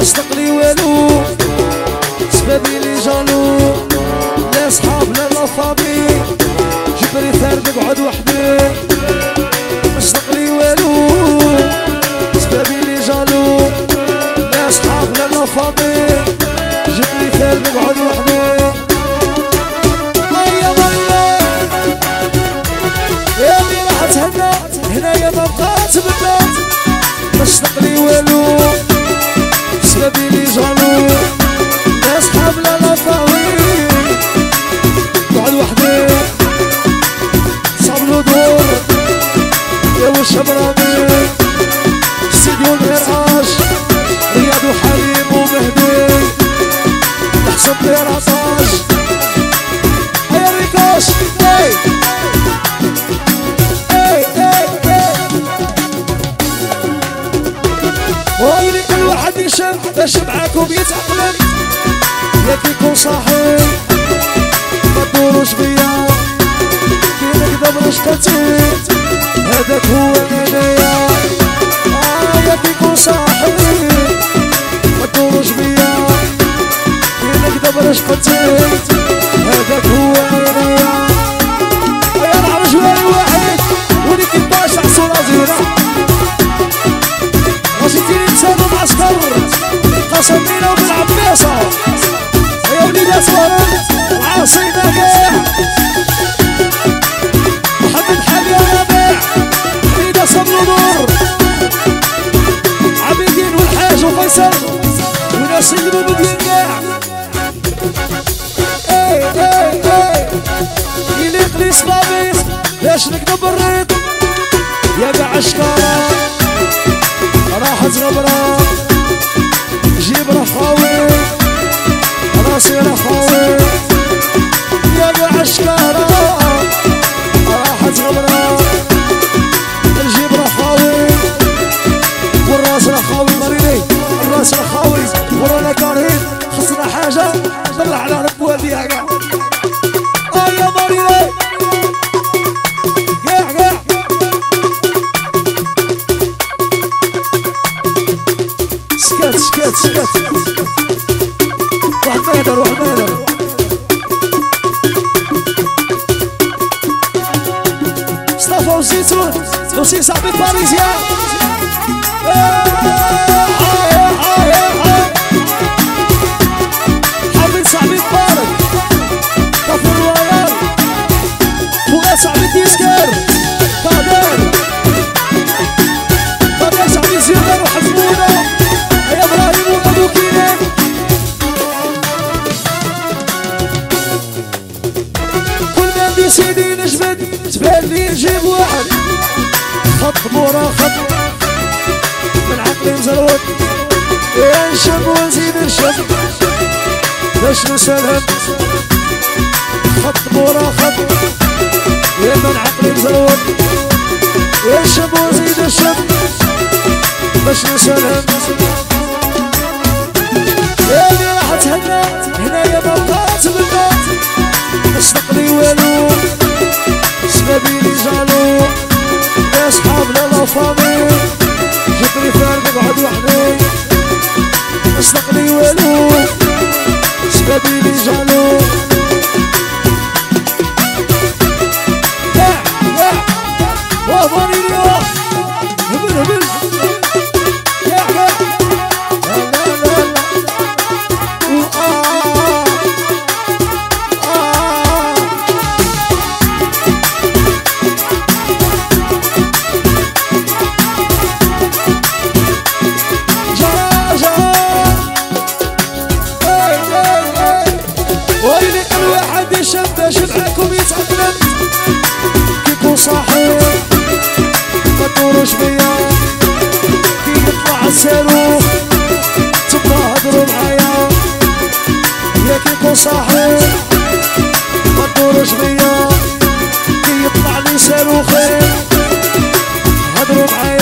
مشتاق لي والو. سبابي لي جالو. لا صحاب لا لا فامي جبري ثار نقعد وحدي برامي استديو ريكوش اي اي اي كل واحد يشم معاكم يتأقلم يا فيكم صاحي ما تدوروش بيا. كي نكذب رشقتي هذاك هو انايا يا فيكم صاحي ما تدوروش بيا كي نكذب رشقتي هذاك الريط يا بعشكارة راحت غبرة جيب رخاوي راسي رخاوي يا بعشكارة راحت غبرة نجيب رخاوي والراس رخاوي مريني. الراس رخاوي ورانا كارهين. خصنا حاجة. طلع على Você do Cisab لي نجيب واحد. خط مورا خط. من عقلي مزروط يا نشم ونزيد نشم باش نسلم خط مورا خط. يا من عقلي مزروط يا نشم ونزيد نشم باش نسلم يا اللي راح تهنى هنايا ما بقات بنات مش نقلي Vamos, Bonito! يهضروش بيا كي يطلع الصاروخ تبقى هضروا معايا يا كيكو صاحي ما تدوروش بيا كي يطلع لي صاروخي هضروا معايا